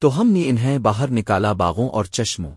تو ہم نے انہیں باہر نکالا باغوں اور چشموں۔